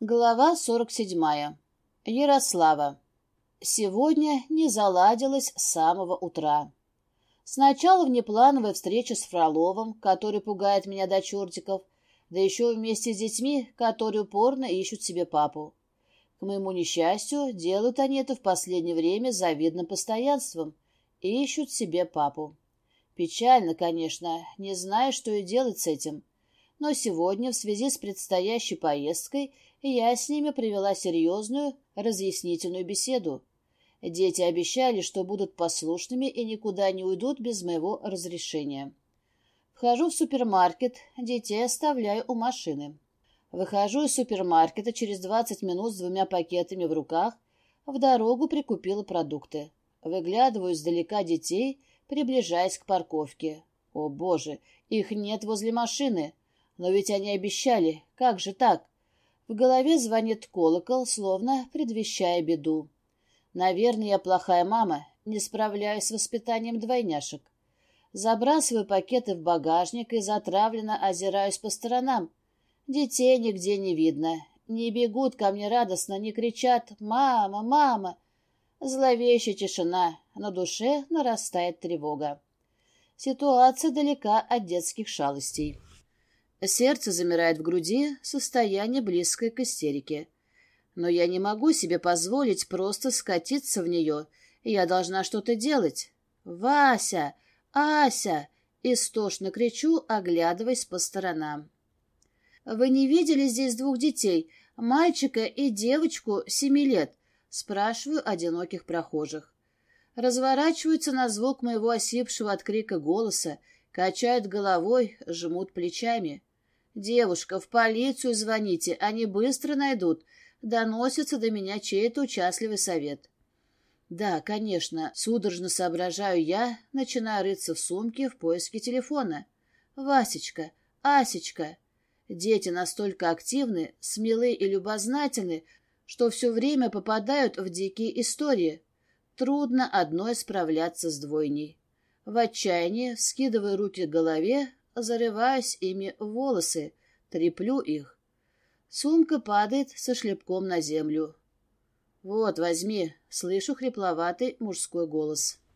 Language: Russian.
Глава 47. Ярослава. Сегодня не заладилось с самого утра. Сначала внеплановая встреча с Фроловым, который пугает меня до чертиков, да еще вместе с детьми, которые упорно ищут себе папу. К моему несчастью, делают они это в последнее время с завидным постоянством и ищут себе папу. Печально, конечно, не знаю, что и делать с этим. Но сегодня, в связи с предстоящей поездкой, я с ними провела серьезную разъяснительную беседу. Дети обещали, что будут послушными и никуда не уйдут без моего разрешения. Вхожу в супермаркет, детей оставляю у машины. Выхожу из супермаркета через 20 минут с двумя пакетами в руках, в дорогу прикупила продукты. Выглядываю издалека детей, приближаясь к парковке. О, боже, их нет возле машины. Но ведь они обещали. Как же так? В голове звонит колокол, словно предвещая беду. Наверное, я плохая мама, не справляюсь с воспитанием двойняшек. Забрасываю пакеты в багажник и затравленно озираюсь по сторонам. Детей нигде не видно. Не бегут ко мне радостно, не кричат «Мама! Мама!». Зловещая тишина, на душе нарастает тревога. Ситуация далека от детских шалостей. Сердце замирает в груди, состояние близкое к истерике. Но я не могу себе позволить просто скатиться в нее. Я должна что-то делать. «Вася! Ася!» — истошно кричу, оглядываясь по сторонам. «Вы не видели здесь двух детей, мальчика и девочку семи лет?» — спрашиваю одиноких прохожих. Разворачиваются на звук моего осипшего от крика голоса, качают головой, жмут плечами. «Девушка, в полицию звоните, они быстро найдут», — доносится до меня чей-то участливый совет. Да, конечно, судорожно соображаю я, начинаю рыться в сумке в поиске телефона. Васечка, Асечка. Дети настолько активны, смелы и любознательны, что все время попадают в дикие истории. Трудно одной справляться с двойней. В отчаянии, скидывая руки к голове, зарываюсь ими в волосы, треплю их. Сумка падает со шлепком на землю. «Вот, возьми», — слышу хрипловатый мужской голос.